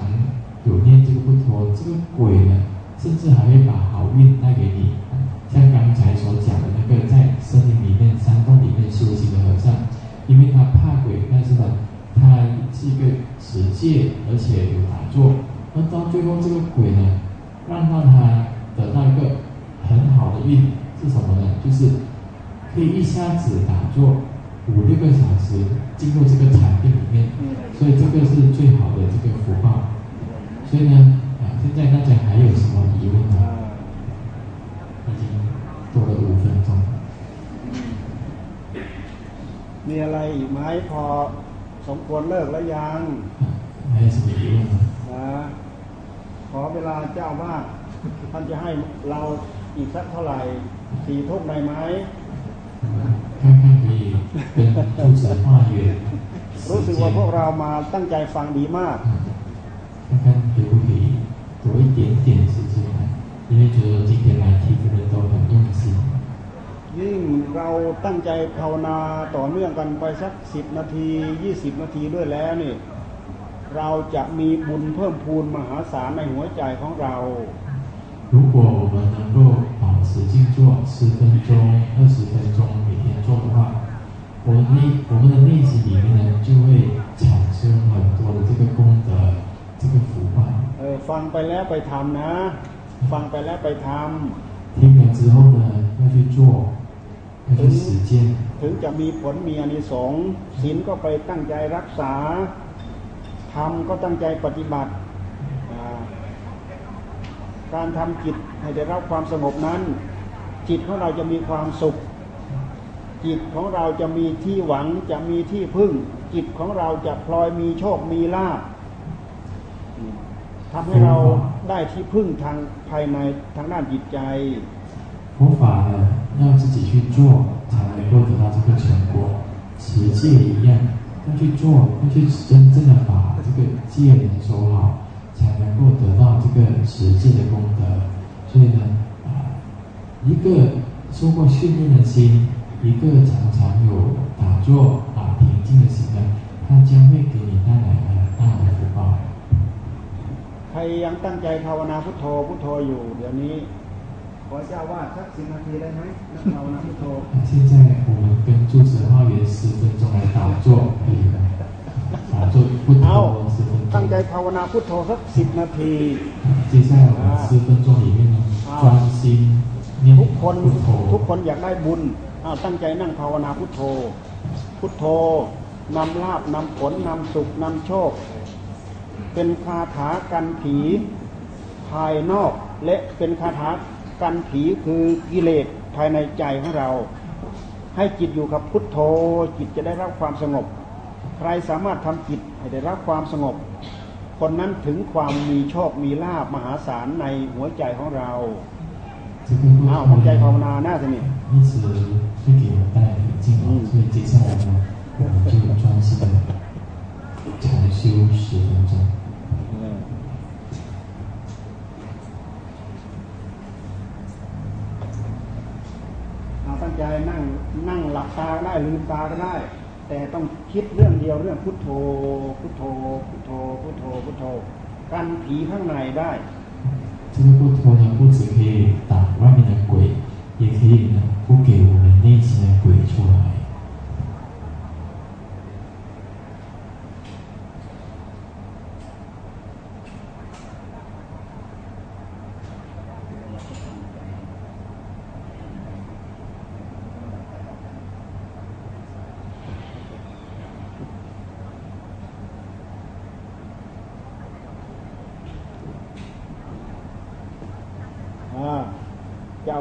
有念这个不脱，这个鬼呢，甚至还会把好运带给你。像刚才所讲的那个在森林里面、山洞里面修行的和尚，因为他怕鬼，但是呢，他是一个持戒，而且有打坐，那到最后这个鬼呢，让到他得到一个很好的运是什么呢？就是可以一下子打坐五六个小时，进入这个禅定里面，所以这个是最好的这个福报。所以呢，啊，现在大家还有什么疑问吗？已经多了五分钟。 มีอะไรอีกไหมพอ สมควรเลิกแล้วยังนะขอเวลาเจ้าว่าท่านจะให้เราอีกสักเท่าไหร่สี่ทุ่มได้ไหมรู้สึกว่าพวกเรามาตั้งใจฟังดีมากท่านผิวผีตัวเจ๋งเจ๋งสุดๆนะที่ได้เจอจิตเาที่เกินยิ่งเราตั้งใจภาวนาต่อเนื่องกันไปสักสิบนาทียี่สิบนาทีด้วยแล้วนี่ เราจะมีบุญเพิ่มพูนมหาศาลในหัวใจของเรา 如果我们能够保持静坐十分钟、二十分钟，每天做的话，我们内我们的内心里面呢，就会产生很多的这个功德、这个福报。 เออฟังไปแล้วไปทำนะ ฟังไปแล้วไปท 听了之后呢，要去做， ถึงถึงจะมีผลมีอานิสงส์ศีลก็ไปตั้งใจรักษาธรรมก็ตั้งใจปฏิบัติ การทำจิตให้ได้รับความสงบนั้น จิตของเราจะมีความสุข จิตของเราจะมีที่หวังจะมีที่พึ่ง จิตของเราจะพลอยมีโชคมีลาภทำให้เราได้ที่พึ่งทางภายในทางด้านจิตใจผู้ฝ่าย 要自己去做，才能够得到这个成果。持戒一样，要去做，要去真正的把这个戒能守好，才能够得到这个持戒的功德。所以呢，啊，一个受过训练的心，一个常常有打坐啊平静的心呢，它将会给你带来很大的福报。 ใครยังตั้งใจภาวนาพุทโธพุทโธอยู่ เดี๋ยวนี้ ขอเจ้าว่าสักสิบนาทีได้ไหมนั่งภาวนาพุทโธ 那现在我们跟住持化缘十分钟来打坐，可以吗？打坐不 เอา 多十分 ตั้งใจ 钟。 ภาวนาพุทโธสักสิบนาที 接下来我们十分钟里面呢，专心念 ทุกคน 不 ทุก 头 คนอยากได้บุญอ้าวตั้งใจนั่งภาวนาพุทโธ พุทโธนำลาบนำผลนำสุขนำโชค เป็นคาถากันผีภายนอก และเป็นคาถา กันผีคือกิเลสภายในใจของเรา ให้จิตอยู่กับพุทโธ จิตจะได้รับความสงบ ใครสามารถทำจิตให้ได้รับความสงบ คนนั้นถึงความมีโชคมีลาบมหาศาลในหัวใจของเรา 这个不 อ้าว 头 ตั้งใจภาว 呢 นาหน้าสินี่ 一直会给我们带来平静哦，所以接下来呢，我们就专心的禅修十分钟。 ตั้งใจนั่งนั่งหลับตาก็ได้ลืมตาก็ได้ แต่ต้องคิดเรื่องเดียวเรื่องพุทโธ พุทโธ พุทโธ พุทโธ พุทโธ กันผีข้างในได้ 这个不脱呢，不只可以挡外面的鬼，也可以呢不给我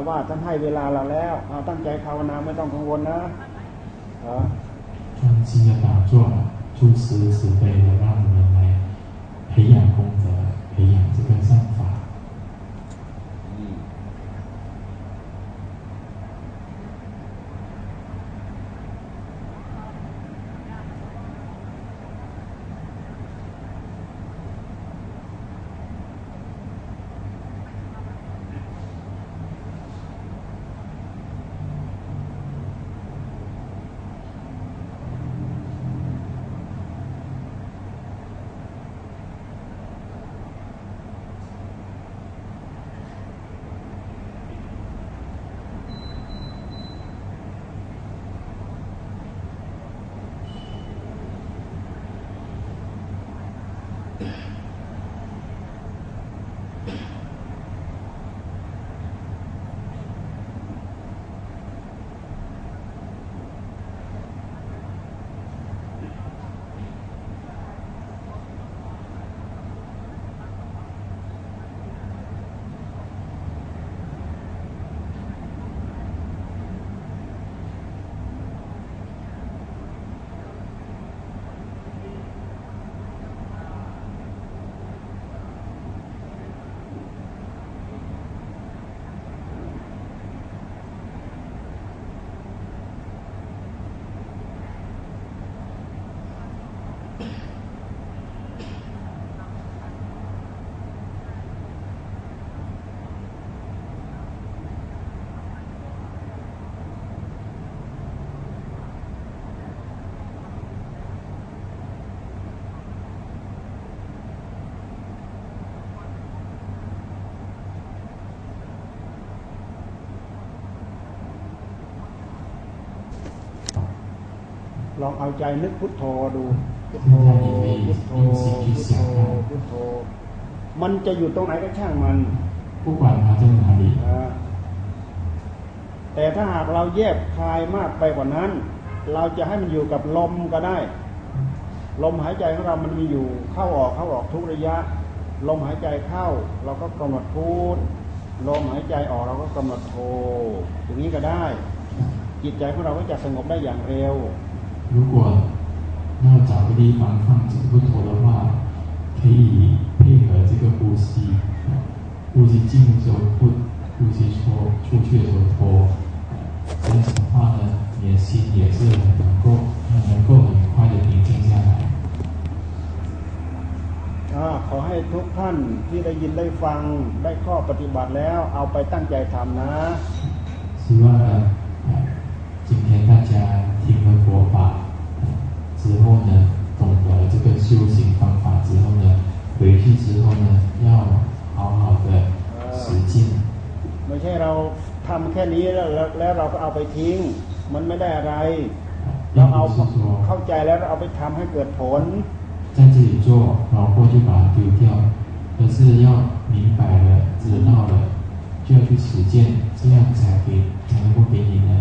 าวาสท่านให้เวลาเราแล้วเอาตั้งใจภาวนาไม่ต้องกังวลนะเออ 专心的打坐，诸慈慈悲的让我们来培养 ลองเอาใจนึกพุทโธดู พุทโธพุทโธพุทโธพุทโธ มันจะอยู่ตรงไหนก็ช่างมันผู้กว่ามาจนอดีแต่ถ้าหากเราแยบคายมากไปกว่านั้น เราจะให้มันอยู่กับลมก็ได้ ลมหายใจของเรามันมีอยู่เข้าออกเข้าออกทุกระยะ ลมหายใจเข้า เราก็กำาหนดพูดลมหายใจออกเราก็กำาหนดโทอย่างนี้ก็ได้ จิตใจของเราก็จะสงบได้อย่างเร็ว 如果要找个地方放这个不头的话，可以配合这个呼吸，呼吸进的时候不，呼吸出出去的时候拖，这样子的话呢，你的心也是很能够很能够很快的平静下来。 อาขอให้ทุกท่านที่ได้ยินได้ฟังได้ข้อปฏิบัติแล้ว เอาไปตั้งใจทำนะ 希望呢，呃今天大家听了佛法呃 之后呢，懂得这个修行方法之后呢，回去之后呢，要好好的实践。 ไม่ใช่เราทำแค่นี้แล้วแล้วแล้วเราก็เอาไปทิ้ง มันไม่ได้อะไร 并 เราเอา 不是说 เข้าใจแล้วเราเอาไปทำให้เกิดผล 在这里做，然后就把它丢掉，而是要明白了、知道了，就要去实践，这样才给才能够给你呢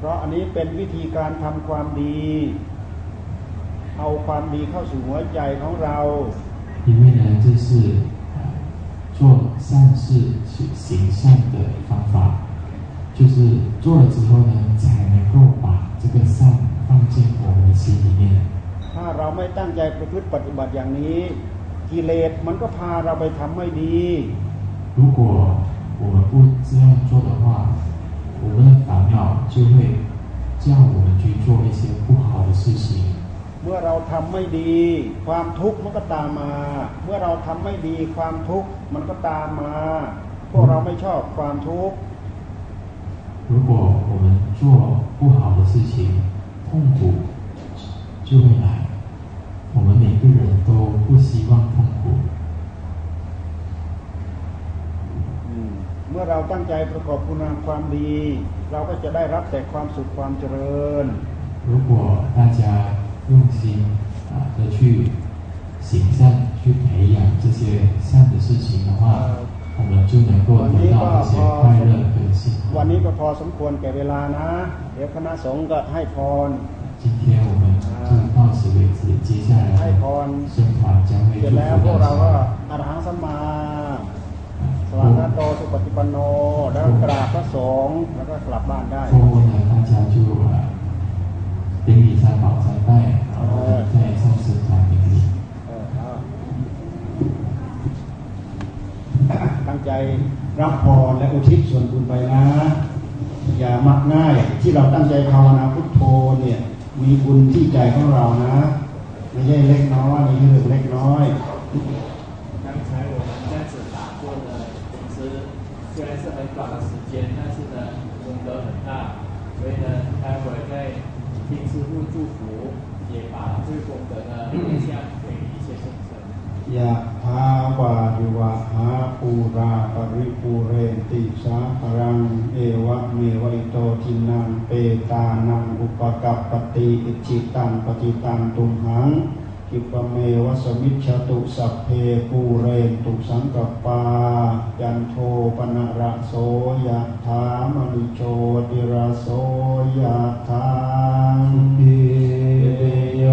เพราะอันนี้เป็นวิธีการทำความดี เอาความดีเข้าสู่หัวใจของเรา 因为呢，这是呃做善事、去行善的方法，就是做了之后呢，才能够把这个善放进我们的心里面。 ถ้าเราไม่ตั้งใจประพฤติปฏิบัติอย่างนี้ กิเลสมันก็พาเราไปทำไม่ดี 如果我们不这样做的话， 我们的烦恼就会叫我们去做一些不好的事情。 เมื่อเราทำไม่ดี ความทุกข์มันก็ตามมา เมื่อเราทำไม่ดีความทุกข์มันก็ตามมา พวกเราไม่ชอบความทุกข์ 如果我们做不好的事情，痛苦就会来。我们每个人都不希望痛苦。 มเมื่อเราตั้งใจประกอบคุณงามความดี เราก็จะได้รับแต่ความสุขความเจริญ 如果大家用心啊的去行善，去培养这些善的事情的话，我们就能够得到一些快乐跟幸 วันนี้ 福。 ก็พอสมควรแก่เวลานะ เดี๋ยวคณะสงฆ์ก็ให้พร 今天我们就到此为止，接下 ให้ 来 พร 呢，僧团将会 เสร็จ 祝 แล้วพ 福 วก 大 เราก็ 家。 อรหังสัมมา สวากาโตสุปฏิปันโน แล้วกราบพระสงฆ์แล้วก็กลับบ้านได้โอ้ยอาจารย์ชูว่าเป็นมีสามเหมาสามใต้เอาแค่ส่งสุดทางอย่างนี้ตั้งใจรับพรและอุทิศส่วนบุญไปนะ อย่ามักง่ายที่เราตั้งใจภาวนาพุทโธเนี่ย มีบุญที่ใจของเรานะ ไม่ใช่เล็กน้อยนี่คือเล็กน้อย 平时不祝福，也把这个功德呢回向给一切众生。ยะถาวาริวะหาปูรา ปะริปูเรนติสาคะรังเอวะเมวะ อิโตทินนังเปตานังอุปะกัปปะติอิจฉิตังปัตถิตังตุมหัง ขิปปะเมวะ สะมิชฌะตุสัพเพปูเรนตุสังกัปปา จันโทปัณณะระโสยะถามณิโชติระโสยะถามิเตโย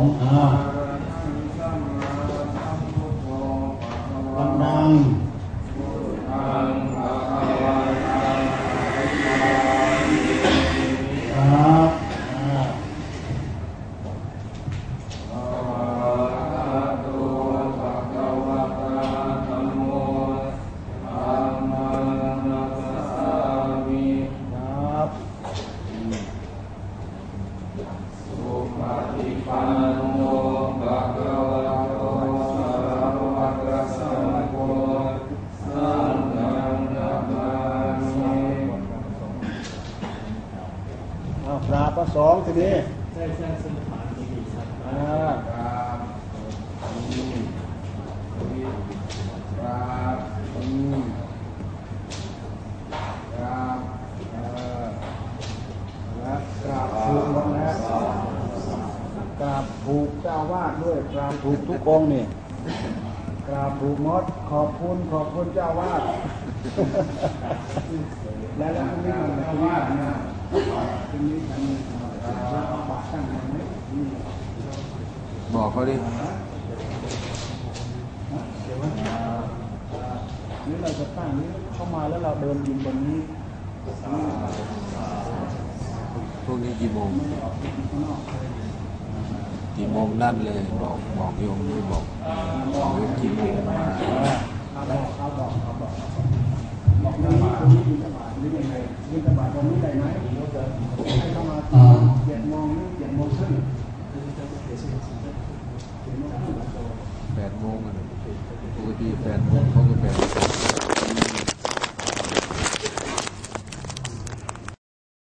งฆ์อ้าว